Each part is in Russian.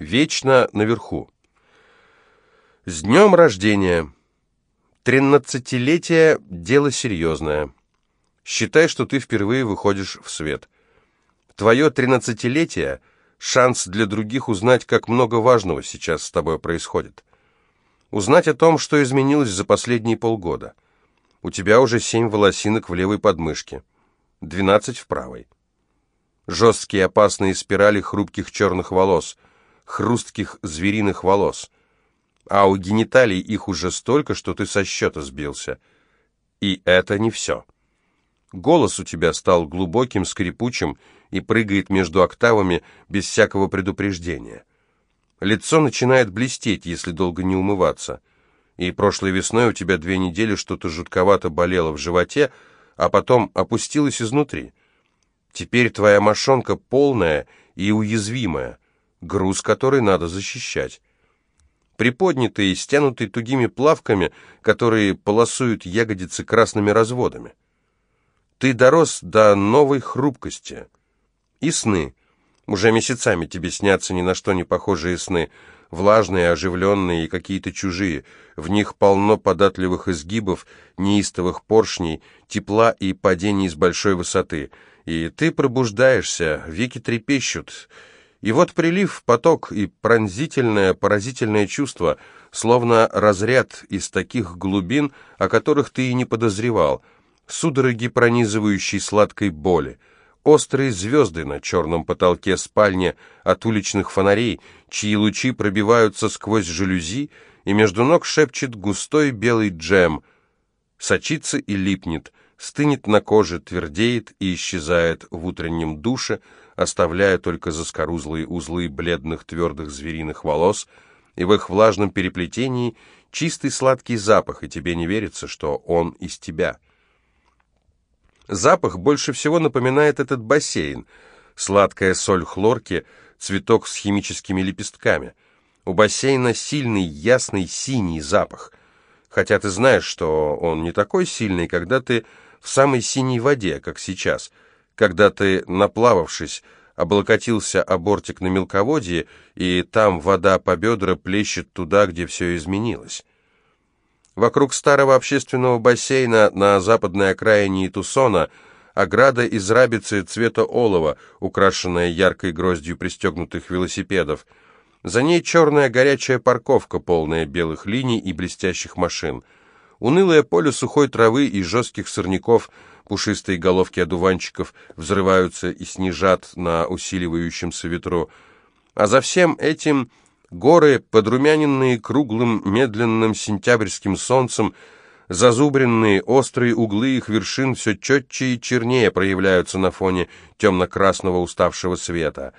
Вечно наверху. С днем рождения! Тринадцатилетие – дело серьезное. Считай, что ты впервые выходишь в свет. Твое тринадцатилетие – шанс для других узнать, как много важного сейчас с тобой происходит. Узнать о том, что изменилось за последние полгода. У тебя уже семь волосинок в левой подмышке, двенадцать в правой. Жесткие опасные спирали хрупких черных волос, хрустких звериных волос. А у гениталий их уже столько, что ты со счета сбился. И это не все. Голос у тебя стал глубоким, скрипучим и прыгает между октавами без всякого предупреждения. Лицо начинает блестеть, если долго не умываться. И прошлой весной у тебя две недели что-то жутковато болело в животе, а потом опустилось изнутри. Теперь твоя мошонка полная и уязвимая, груз который надо защищать. Приподнятый и стянутый тугими плавками, которые полосуют ягодицы красными разводами. Ты дорос до новой хрупкости. И сны. Уже месяцами тебе снятся ни на что не похожие сны. Влажные, оживленные и какие-то чужие. В них полно податливых изгибов, неистовых поршней, тепла и падений с большой высоты. И ты пробуждаешься, веки трепещут. И вот прилив, поток и пронзительное, поразительное чувство, словно разряд из таких глубин, о которых ты и не подозревал — судороги пронизывающей сладкой боли, острые звезды на черном потолке спальни от уличных фонарей, чьи лучи пробиваются сквозь жалюзи, и между ног шепчет густой белый джем, сочится и липнет, стынет на коже, твердеет и исчезает в утреннем душе, оставляя только заскорузлые узлы бледных твердых звериных волос, и в их влажном переплетении чистый сладкий запах, и тебе не верится, что он из тебя». Запах больше всего напоминает этот бассейн. Сладкая соль хлорки, цветок с химическими лепестками. У бассейна сильный, ясный, синий запах. Хотя ты знаешь, что он не такой сильный, когда ты в самой синей воде, как сейчас. Когда ты, наплававшись, облокотился о бортик на мелководье, и там вода по бедра плещет туда, где все изменилось. Вокруг старого общественного бассейна на западной окраине Тусона ограда из рабицы цвета олова, украшенная яркой гроздью пристегнутых велосипедов. За ней черная горячая парковка, полная белых линий и блестящих машин. Унылое поле сухой травы и жестких сорняков, пушистые головки одуванчиков взрываются и снижат на усиливающемся ветру. А за всем этим Горы, подрумяненные круглым медленным сентябрьским солнцем, зазубренные острые углы их вершин все четче и чернее проявляются на фоне темно-красного уставшего света.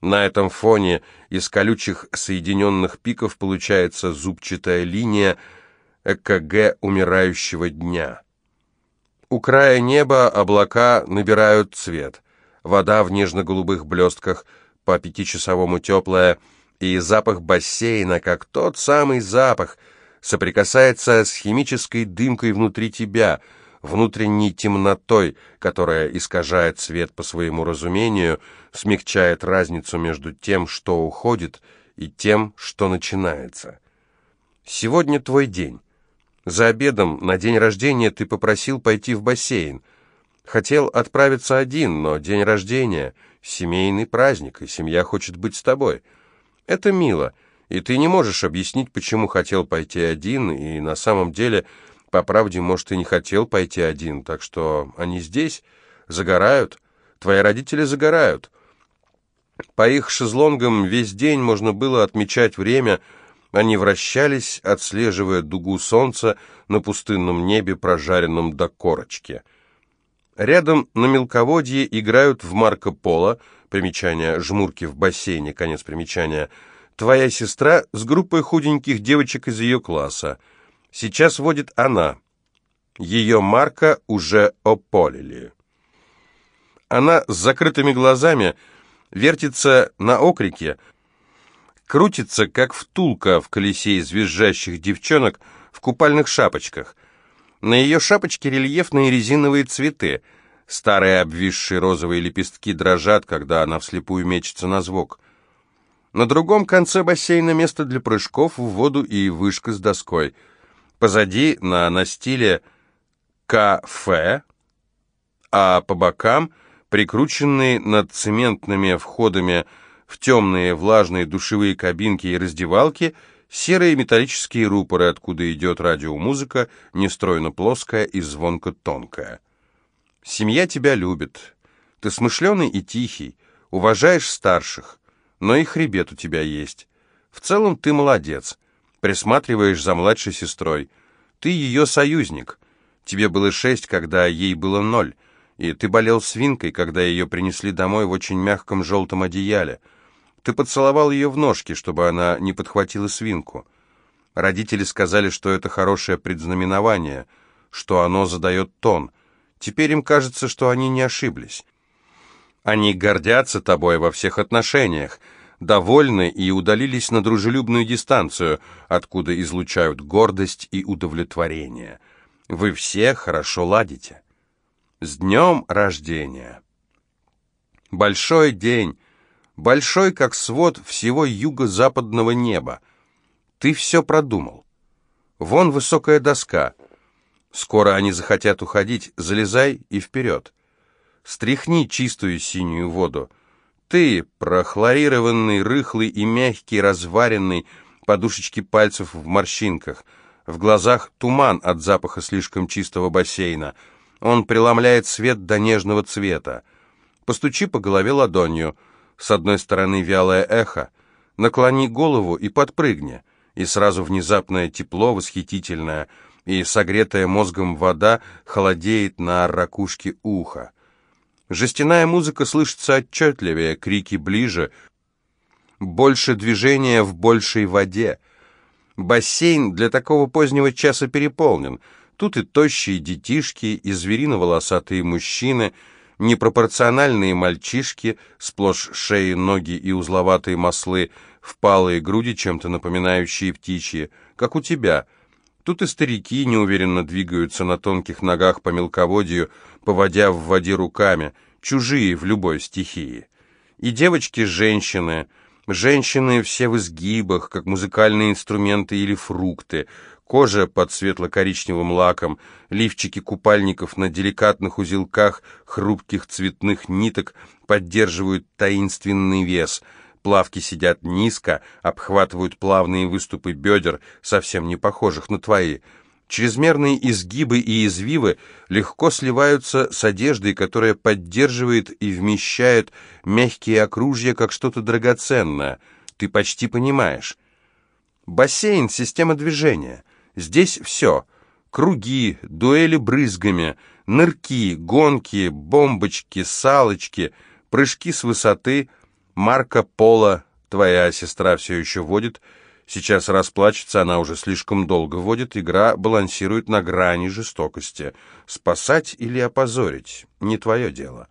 На этом фоне из колючих соединенных пиков получается зубчатая линия ЭКГ умирающего дня. У края неба облака набирают цвет. Вода в нежно-голубых блестках, по пятичасовому теплая, и запах бассейна, как тот самый запах, соприкасается с химической дымкой внутри тебя, внутренней темнотой, которая искажает свет по своему разумению, смягчает разницу между тем, что уходит, и тем, что начинается. Сегодня твой день. За обедом на день рождения ты попросил пойти в бассейн. Хотел отправиться один, но день рождения — семейный праздник, и семья хочет быть с тобой — это мило, и ты не можешь объяснить, почему хотел пойти один, и на самом деле, по правде, может, и не хотел пойти один, так что они здесь, загорают, твои родители загорают. По их шезлонгам весь день можно было отмечать время, они вращались, отслеживая дугу солнца на пустынном небе, прожаренном до корочки. Рядом на мелководье играют в Марко Поло, примечание «жмурки в бассейне», конец примечания, твоя сестра с группой худеньких девочек из ее класса. Сейчас водит она. Ее Марка уже ополили. Она с закрытыми глазами вертится на окрике, крутится, как втулка в колесе из визжащих девчонок в купальных шапочках. На ее шапочке рельефные резиновые цветы — Старые обвисшие розовые лепестки дрожат, когда она вслепую мечется на звук. На другом конце бассейна место для прыжков в воду и вышка с доской. Позади на настиле кафе, а по бокам прикрученные над цементными входами в темные влажные душевые кабинки и раздевалки серые металлические рупоры, откуда идет радиомузыка, нестройно плоская и звонко тонкая. Семья тебя любит. Ты смышленый и тихий, уважаешь старших, но и хребет у тебя есть. В целом ты молодец, присматриваешь за младшей сестрой. Ты ее союзник. Тебе было шесть, когда ей было ноль, и ты болел свинкой, когда ее принесли домой в очень мягком желтом одеяле. Ты поцеловал ее в ножки, чтобы она не подхватила свинку. Родители сказали, что это хорошее предзнаменование, что оно задает тон. Теперь им кажется, что они не ошиблись. Они гордятся тобой во всех отношениях, довольны и удалились на дружелюбную дистанцию, откуда излучают гордость и удовлетворение. Вы все хорошо ладите. С днем рождения! Большой день, большой как свод всего юго-западного неба. Ты все продумал. Вон высокая доска. Скоро они захотят уходить, залезай и вперед. Стряхни чистую синюю воду. Ты, прохлорированный, рыхлый и мягкий, разваренный, подушечки пальцев в морщинках. В глазах туман от запаха слишком чистого бассейна. Он преломляет свет до нежного цвета. Постучи по голове ладонью. С одной стороны вялое эхо. Наклони голову и подпрыгни. И сразу внезапное тепло, восхитительное, и согретая мозгом вода холодеет на ракушке уха. Жестяная музыка слышится отчетливее, крики ближе, больше движения в большей воде. Бассейн для такого позднего часа переполнен. Тут и тощие детишки, и зверино-волосатые мужчины, непропорциональные мальчишки, сплошь шеи, ноги и узловатые маслы, впалые груди, чем-то напоминающие птичьи, как у тебя — Тут и старики неуверенно двигаются на тонких ногах по мелководью, поводя в воде руками, чужие в любой стихии. И девочки-женщины, женщины все в изгибах, как музыкальные инструменты или фрукты, кожа под светло-коричневым лаком, лифчики купальников на деликатных узелках хрупких цветных ниток поддерживают таинственный вес — Плавки сидят низко, обхватывают плавные выступы бедер, совсем не похожих на твои. Чрезмерные изгибы и извивы легко сливаются с одеждой, которая поддерживает и вмещает мягкие окружья, как что-то драгоценное. Ты почти понимаешь. Бассейн — система движения. Здесь все. Круги, дуэли брызгами, нырки, гонки, бомбочки, салочки, прыжки с высоты — Марко Поло, твоя сестра все еще водит. Сейчас расплачется, она уже слишком долго водит. Игра балансирует на грани жестокости. Спасать или опозорить — не твое дело.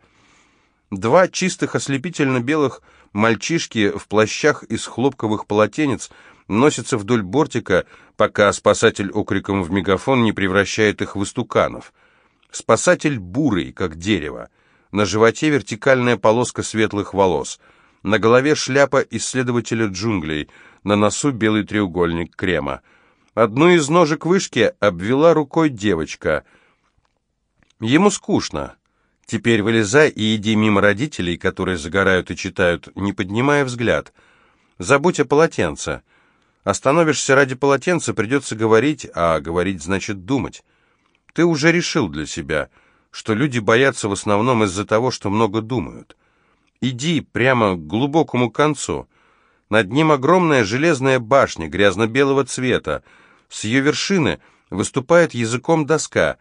Два чистых ослепительно-белых мальчишки в плащах из хлопковых полотенец носятся вдоль бортика, пока спасатель окриком в мегафон не превращает их в истуканов. Спасатель бурый, как дерево. На животе вертикальная полоска светлых волос — на голове шляпа исследователя джунглей, на носу белый треугольник крема. Одну из ножек вышки обвела рукой девочка. Ему скучно. Теперь вылезай и иди мимо родителей, которые загорают и читают, не поднимая взгляд. Забудь о полотенце. Остановишься ради полотенца, придется говорить, а говорить значит думать. Ты уже решил для себя, что люди боятся в основном из-за того, что много думают. Иди прямо к глубокому концу. Над ним огромная железная башня грязно-белого цвета. С ее вершины выступает языком доска.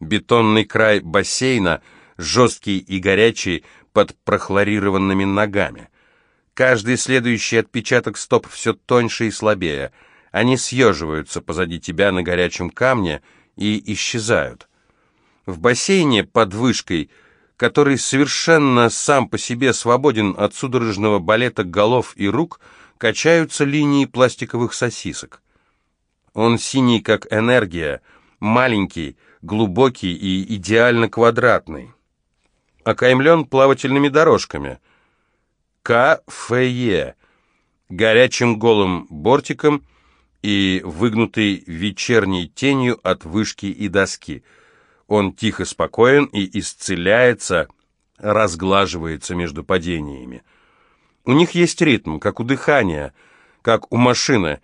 Бетонный край бассейна, жесткий и горячий, под прохлорированными ногами. Каждый следующий отпечаток стоп все тоньше и слабее. Они съеживаются позади тебя на горячем камне и исчезают. В бассейне под вышкой – который совершенно сам по себе свободен от судорожного балета голов и рук, качаются линии пластиковых сосисок. Он синий, как энергия, маленький, глубокий и идеально квадратный. Окаймлен плавательными дорожками. КФЕ. горячим голым бортиком и выгнутой вечерней тенью от вышки и доски. Он тихо спокоен и исцеляется, разглаживается между падениями. У них есть ритм, как у дыхания, как у машины.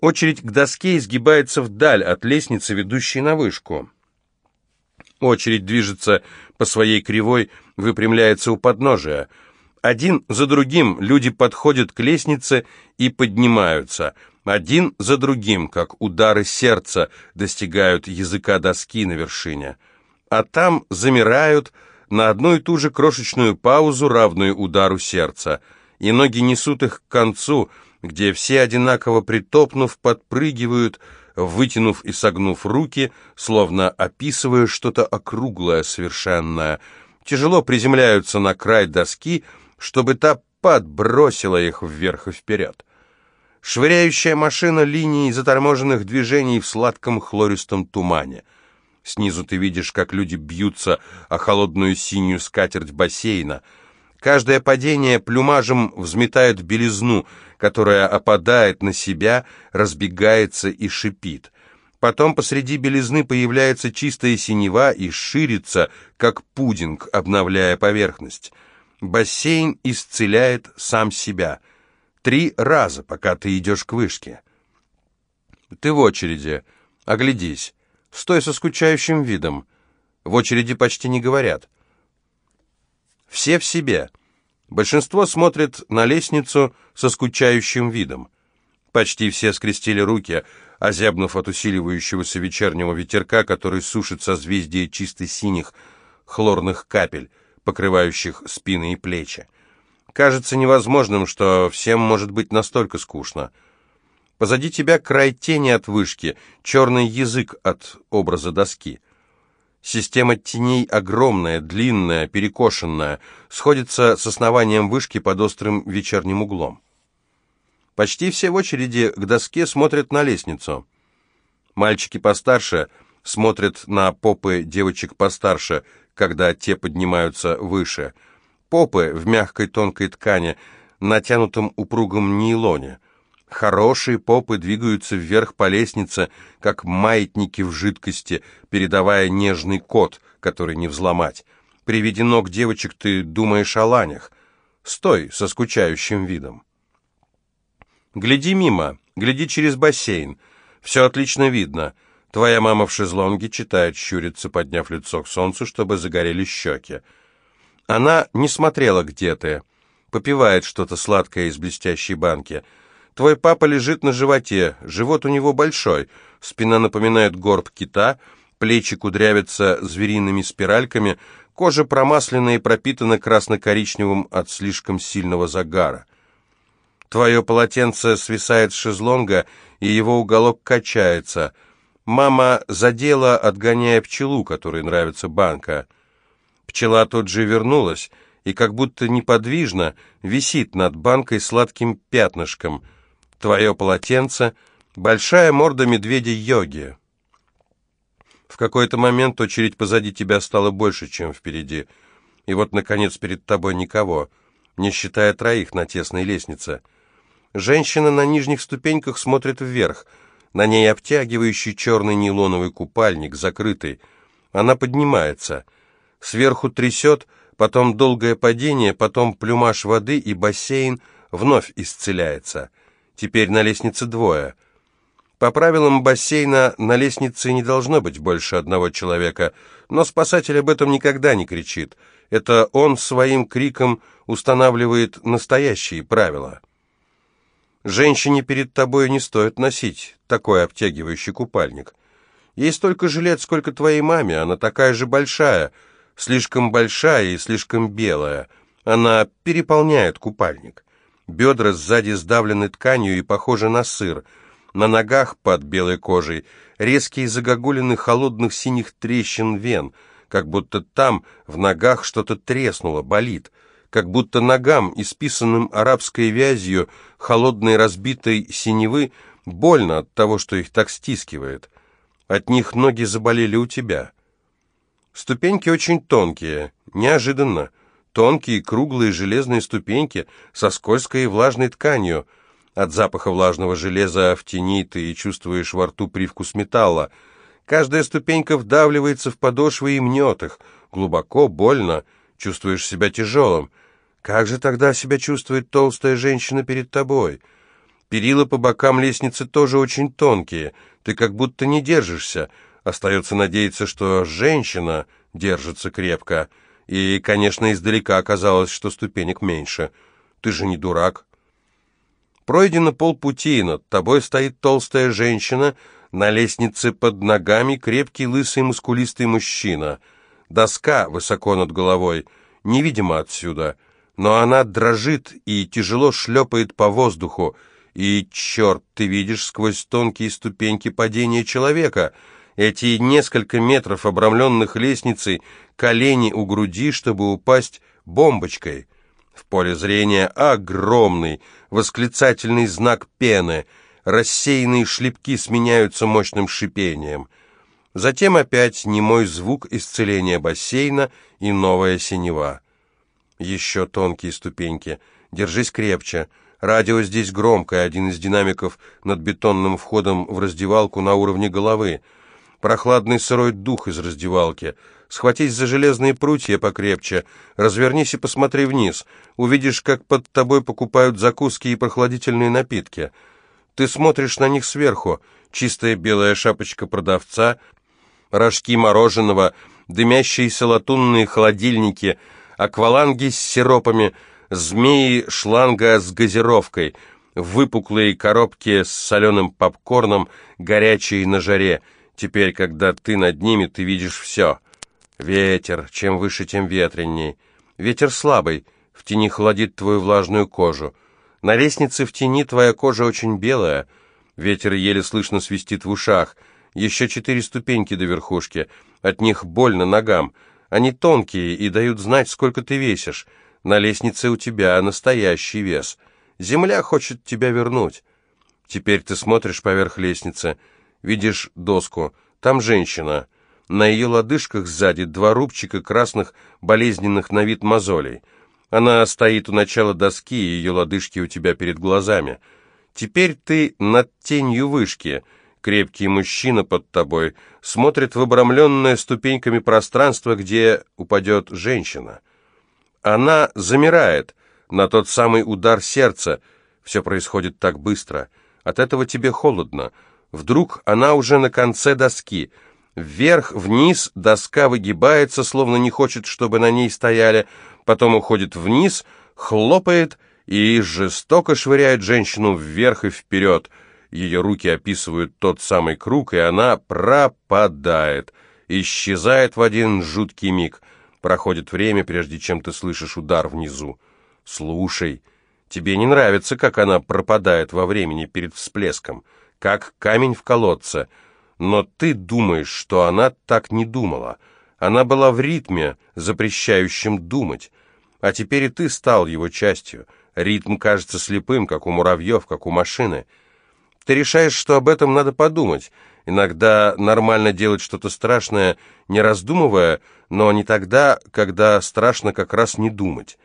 Очередь к доске изгибается вдаль от лестницы, ведущей на вышку. Очередь движется по своей кривой, выпрямляется у подножия. Один за другим люди подходят к лестнице и поднимаются. Один за другим, как удары сердца, достигают языка доски на вершине. А там замирают на одну и ту же крошечную паузу, равную удару сердца. И ноги несут их к концу, где все одинаково притопнув, подпрыгивают, вытянув и согнув руки, словно описывая что-то округлое, совершенное, тяжело приземляются на край доски, чтобы та подбросила их вверх и вперед. Швыряющая машина линии заторможенных движений в сладком хлористом тумане. Снизу ты видишь, как люди бьются о холодную синюю скатерть бассейна. Каждое падение плюмажем взметает белизну — которая опадает на себя, разбегается и шипит. Потом посреди белизны появляется чистая синева и ширится, как пудинг, обновляя поверхность. Бассейн исцеляет сам себя. Три раза, пока ты идешь к вышке. Ты в очереди. Оглядись. Стой со скучающим видом. В очереди почти не говорят. Все в себе. Большинство смотрит на лестницу со скучающим видом. Почти все скрестили руки, озябнув от усиливающегося вечернего ветерка, который сушит созвездие чисто синих хлорных капель, покрывающих спины и плечи. Кажется невозможным, что всем может быть настолько скучно. Позади тебя край тени от вышки, черный язык от образа доски — Система теней огромная, длинная, перекошенная, сходится с основанием вышки под острым вечерним углом. Почти все в очереди к доске смотрят на лестницу. Мальчики постарше смотрят на попы девочек постарше, когда те поднимаются выше. Попы в мягкой тонкой ткани, натянутом упругом нейлоне – Хорошие попы двигаются вверх по лестнице, как маятники в жидкости, передавая нежный код, который не взломать. При виде ног девочек ты думаешь о ланях. Стой со скучающим видом. Гляди мимо, гляди через бассейн. Все отлично видно. Твоя мама в шезлонге читает, щурится, подняв лицо к солнцу, чтобы загорели щеки. Она не смотрела, где ты. Попивает что-то сладкое из блестящей банки — Твой папа лежит на животе, живот у него большой, спина напоминает горб кита, плечи кудрявятся звериными спиральками, кожа промаслена и пропитана красно-коричневым от слишком сильного загара. Твое полотенце свисает с шезлонга, и его уголок качается. Мама задела, отгоняя пчелу, которой нравится банка. Пчела тут же вернулась, и как будто неподвижно висит над банкой сладким пятнышком — твое полотенце, большая морда медведя-йоги. В какой-то момент очередь позади тебя стала больше, чем впереди. И вот, наконец, перед тобой никого, не считая троих на тесной лестнице. Женщина на нижних ступеньках смотрит вверх. На ней обтягивающий черный нейлоновый купальник, закрытый. Она поднимается. Сверху трясет, потом долгое падение, потом плюмаж воды, и бассейн вновь исцеляется. Теперь на лестнице двое. По правилам бассейна на лестнице не должно быть больше одного человека, но спасатель об этом никогда не кричит. Это он своим криком устанавливает настоящие правила. Женщине перед тобой не стоит носить такой обтягивающий купальник. Ей столько же лет, сколько твоей маме, она такая же большая, слишком большая и слишком белая. Она переполняет купальник. Бедра сзади сдавлены тканью и похожи на сыр. На ногах под белой кожей резкие загогулины холодных синих трещин вен, как будто там в ногах что-то треснуло, болит, как будто ногам, исписанным арабской вязью холодной разбитой синевы, больно от того, что их так стискивает. От них ноги заболели у тебя. Ступеньки очень тонкие, неожиданно. Тонкие, круглые железные ступеньки со скользкой и влажной тканью. От запаха влажного железа в тени ты чувствуешь во рту привкус металла. Каждая ступенька вдавливается в подошвы и мнет их. Глубоко, больно, чувствуешь себя тяжелым. Как же тогда себя чувствует толстая женщина перед тобой? Перила по бокам лестницы тоже очень тонкие. Ты как будто не держишься. Остается надеяться, что женщина держится крепко. И, конечно, издалека оказалось, что ступенек меньше. Ты же не дурак. Пройдено полпути, над тобой стоит толстая женщина, на лестнице под ногами крепкий лысый мускулистый мужчина. Доска высоко над головой, невидимо отсюда, но она дрожит и тяжело шлепает по воздуху, и, черт, ты видишь сквозь тонкие ступеньки падения человека — эти несколько метров, обрамленных лестницей, колени у груди, чтобы упасть бомбочкой. В поле зрения огромный восклицательный знак пены. Рассеянные шлепки сменяются мощным шипением. Затем опять немой звук исцеления бассейна и новая синева. Еще тонкие ступеньки. Держись крепче. Радио здесь громкое, один из динамиков над бетонным входом в раздевалку на уровне головы прохладный сырой дух из раздевалки. Схватись за железные прутья покрепче, развернись и посмотри вниз. Увидишь, как под тобой покупают закуски и прохладительные напитки. Ты смотришь на них сверху. Чистая белая шапочка продавца, рожки мороженого, дымящиеся латунные холодильники, акваланги с сиропами, змеи шланга с газировкой, выпуклые коробки с соленым попкорном, горячие на жаре — Теперь, когда ты над ними, ты видишь все. Ветер, чем выше, тем ветренней. Ветер слабый, в тени холодит твою влажную кожу. На лестнице в тени твоя кожа очень белая. Ветер еле слышно свистит в ушах. Еще четыре ступеньки до верхушки. От них больно ногам. Они тонкие и дают знать, сколько ты весишь. На лестнице у тебя настоящий вес. Земля хочет тебя вернуть. Теперь ты смотришь поверх лестницы — Видишь доску, там женщина. На ее лодыжках сзади два рубчика красных, болезненных на вид мозолей. Она стоит у начала доски, и ее лодыжки у тебя перед глазами. Теперь ты над тенью вышки. Крепкий мужчина под тобой смотрит в обрамленное ступеньками пространство, где упадет женщина. Она замирает на тот самый удар сердца. Все происходит так быстро. От этого тебе холодно. Вдруг она уже на конце доски. Вверх-вниз доска выгибается, словно не хочет, чтобы на ней стояли, потом уходит вниз, хлопает и жестоко швыряет женщину вверх и вперед. Ее руки описывают тот самый круг, и она пропадает, исчезает в один жуткий миг. Проходит время, прежде чем ты слышишь удар внизу. Слушай, тебе не нравится, как она пропадает во времени перед всплеском как камень в колодце. Но ты думаешь, что она так не думала. Она была в ритме, запрещающем думать. А теперь и ты стал его частью. Ритм кажется слепым, как у муравьев, как у машины. Ты решаешь, что об этом надо подумать. Иногда нормально делать что-то страшное, не раздумывая, но не тогда, когда страшно как раз не думать.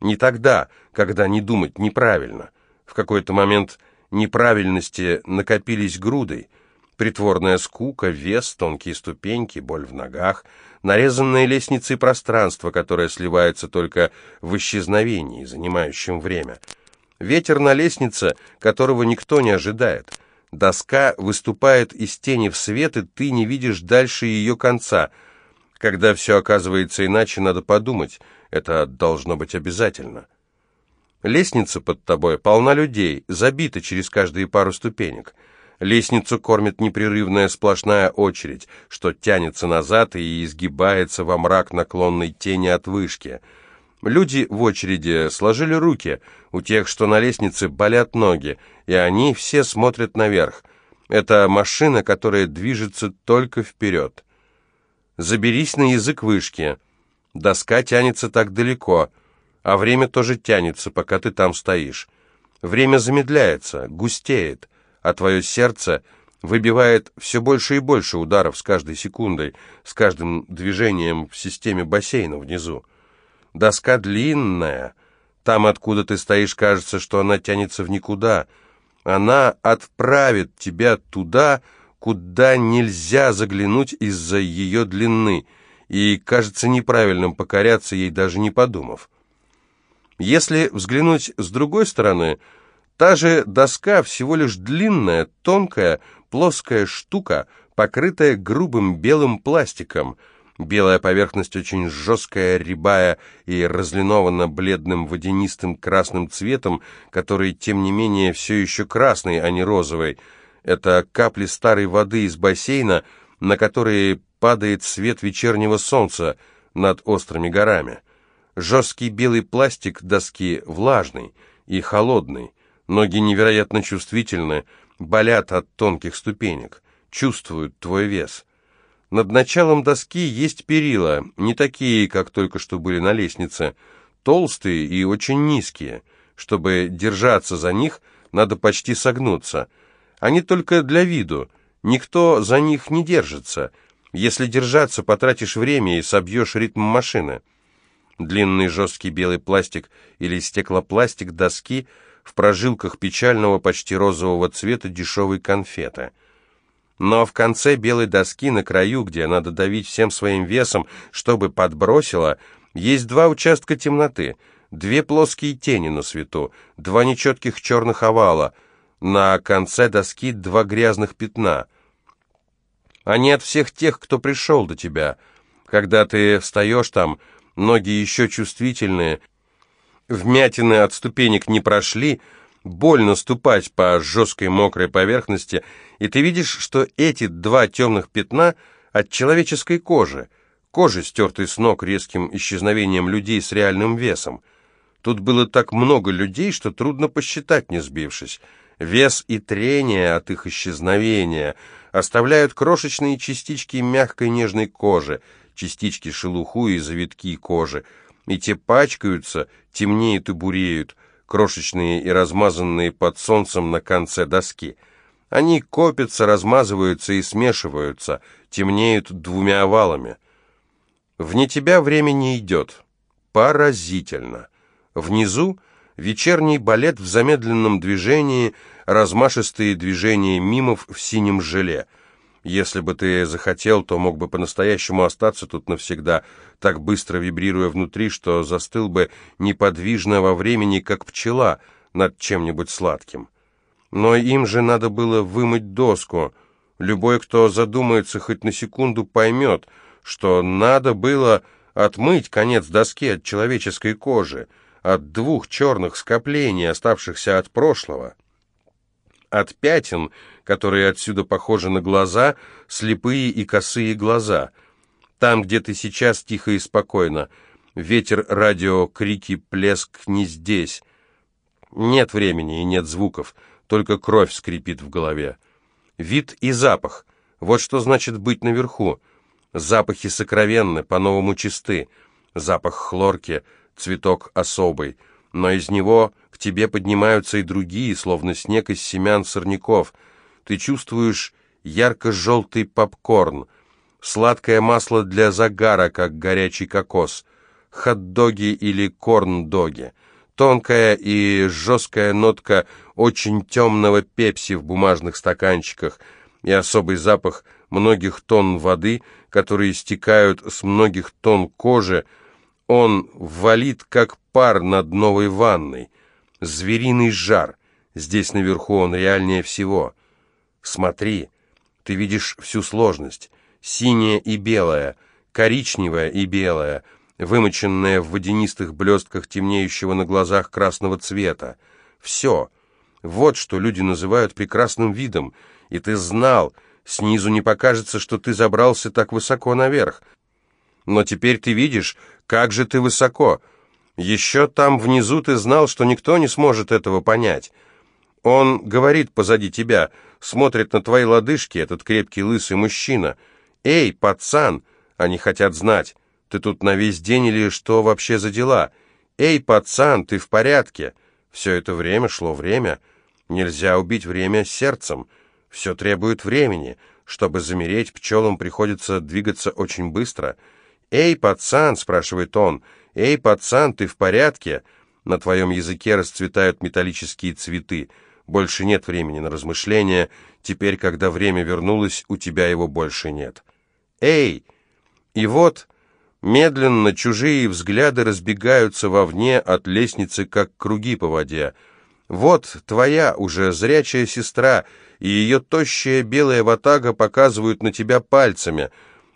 Не тогда, когда не думать неправильно. В какой-то момент неправильности накопились грудой. Притворная скука, вес, тонкие ступеньки, боль в ногах, нарезанные лестницы пространство, которое сливается только в исчезновении, занимающем время. Ветер на лестнице, которого никто не ожидает. Доска выступает из тени в свет, и ты не видишь дальше ее конца. Когда все оказывается иначе, надо подумать. Это должно быть обязательно. Лестница под тобой полна людей, забита через каждые пару ступенек. Лестницу кормит непрерывная сплошная очередь, что тянется назад и изгибается во мрак наклонной тени от вышки. Люди в очереди сложили руки, у тех, что на лестнице, болят ноги, и они все смотрят наверх. Это машина, которая движется только вперед. Заберись на язык вышки. Доска тянется так далеко — а время тоже тянется, пока ты там стоишь. Время замедляется, густеет, а твое сердце выбивает все больше и больше ударов с каждой секундой, с каждым движением в системе бассейна внизу. Доска длинная, там, откуда ты стоишь, кажется, что она тянется в никуда. Она отправит тебя туда, куда нельзя заглянуть из-за ее длины, и кажется неправильным покоряться ей, даже не подумав. Если взглянуть с другой стороны, та же доска всего лишь длинная, тонкая, плоская штука, покрытая грубым белым пластиком. Белая поверхность очень жесткая, рябая и разлинована бледным водянистым красным цветом, который, тем не менее, все еще красный, а не розовый. Это капли старой воды из бассейна, на которые падает свет вечернего солнца над острыми горами. Жесткий белый пластик доски влажный и холодный. Ноги невероятно чувствительны, болят от тонких ступенек, чувствуют твой вес. Над началом доски есть перила, не такие, как только что были на лестнице, толстые и очень низкие. Чтобы держаться за них, надо почти согнуться. Они только для виду, никто за них не держится. Если держаться, потратишь время и собьешь ритм машины. Длинный жесткий белый пластик или стеклопластик доски в прожилках печального почти розового цвета дешевой конфеты. Но в конце белой доски на краю, где надо давить всем своим весом, чтобы подбросило, есть два участка темноты, две плоские тени на свету, два нечетких черных овала, на конце доски два грязных пятна. Они от всех тех, кто пришел до тебя. Когда ты встаешь там, ноги еще чувствительные, вмятины от ступенек не прошли, больно ступать по жесткой мокрой поверхности, и ты видишь, что эти два темных пятна от человеческой кожи, кожи, стертой с ног резким исчезновением людей с реальным весом. Тут было так много людей, что трудно посчитать, не сбившись. Вес и трение от их исчезновения оставляют крошечные частички мягкой нежной кожи, частички шелуху и завитки кожи, и те пачкаются, темнеют и буреют, крошечные и размазанные под солнцем на конце доски. Они копятся, размазываются и смешиваются, темнеют двумя овалами. Вне тебя время не идет. Поразительно. Внизу вечерний балет в замедленном движении, размашистые движения мимов в синем желе — если бы ты захотел, то мог бы по-настоящему остаться тут навсегда, так быстро вибрируя внутри, что застыл бы неподвижно во времени, как пчела, над чем-нибудь сладким. Но им же надо было вымыть доску. Любой, кто задумается хоть на секунду, поймет, что надо было отмыть конец доски от человеческой кожи, от двух черных скоплений, оставшихся от прошлого от пятен, которые отсюда похожи на глаза, слепые и косые глаза. Там, где ты сейчас, тихо и спокойно. Ветер, радио, крики, плеск не здесь. Нет времени и нет звуков, только кровь скрипит в голове. Вид и запах. Вот что значит быть наверху. Запахи сокровенны, по-новому чисты. Запах хлорки, цветок особый — но из него к тебе поднимаются и другие, словно снег из семян сорняков. Ты чувствуешь ярко-желтый попкорн, сладкое масло для загара, как горячий кокос, хот-доги или корн-доги, тонкая и жесткая нотка очень темного пепси в бумажных стаканчиках и особый запах многих тонн воды, которые стекают с многих тонн кожи, он валит, как пар над новой ванной. Звериный жар. Здесь наверху он реальнее всего. Смотри, ты видишь всю сложность. Синяя и белая, коричневая и белая, вымоченная в водянистых блестках темнеющего на глазах красного цвета. Все. Вот что люди называют прекрасным видом. И ты знал, снизу не покажется, что ты забрался так высоко наверх. Но теперь ты видишь, как же ты высоко! Еще там внизу ты знал, что никто не сможет этого понять. Он говорит позади тебя, смотрит на твои лодыжки, этот крепкий лысый мужчина. «Эй, пацан!» Они хотят знать, ты тут на весь день или что вообще за дела? «Эй, пацан, ты в порядке?» Все это время шло время. Нельзя убить время сердцем. Все требует времени. Чтобы замереть, пчелам приходится двигаться очень быстро — «Эй, пацан!» — спрашивает он. «Эй, пацан, ты в порядке?» На твоем языке расцветают металлические цветы. Больше нет времени на размышления. Теперь, когда время вернулось, у тебя его больше нет. Эй! И вот... Медленно чужие взгляды разбегаются вовне от лестницы, как круги по воде. Вот твоя уже зрячая сестра, и ее тощая белая ватага показывают на тебя пальцами.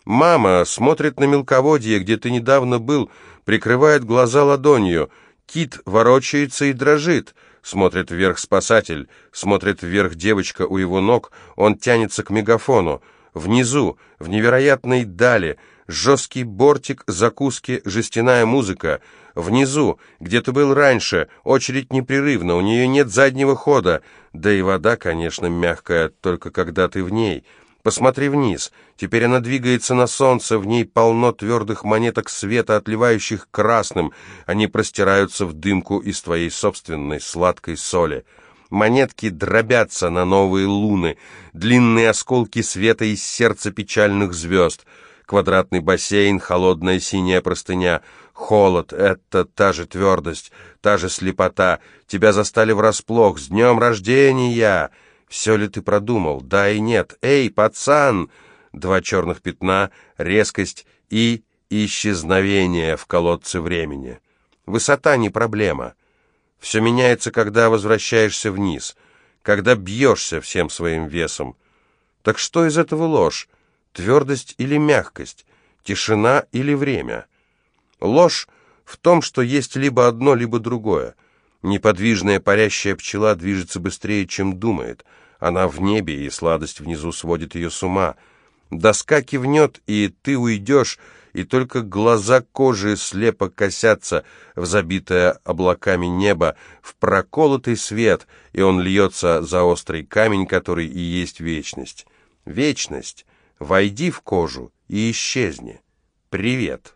Мама смотрит на мелководье, где ты недавно был, прикрывает глаза ладонью. Кит ворочается и дрожит. Смотрит вверх спасатель, смотрит вверх девочка у его ног, он тянется к мегафону. Внизу, в невероятной дали, жесткий бортик, закуски, жестяная музыка. Внизу, где ты был раньше, очередь непрерывна, у нее нет заднего хода. Да и вода, конечно, мягкая, только когда ты в ней. Посмотри вниз. Теперь она двигается на солнце, в ней полно твердых монеток света, отливающих красным. Они простираются в дымку из твоей собственной сладкой соли. Монетки дробятся на новые луны, длинные осколки света из сердца печальных звезд. Квадратный бассейн, холодная синяя простыня. Холод — это та же твердость, та же слепота. Тебя застали врасплох. С днем рождения! Все ли ты продумал? Да и нет. Эй, пацан! Два черных пятна, резкость и исчезновение в колодце времени. Высота не проблема. Все меняется, когда возвращаешься вниз, когда бьешься всем своим весом. Так что из этого ложь? Твердость или мягкость? Тишина или время? Ложь в том, что есть либо одно, либо другое. Неподвижная парящая пчела движется быстрее, чем думает — она в небе, и сладость внизу сводит ее с ума. Доска кивнет, и ты уйдешь, и только глаза кожи слепо косятся в забитое облаками небо, в проколотый свет, и он льется за острый камень, который и есть вечность. Вечность. Войди в кожу и исчезни. Привет.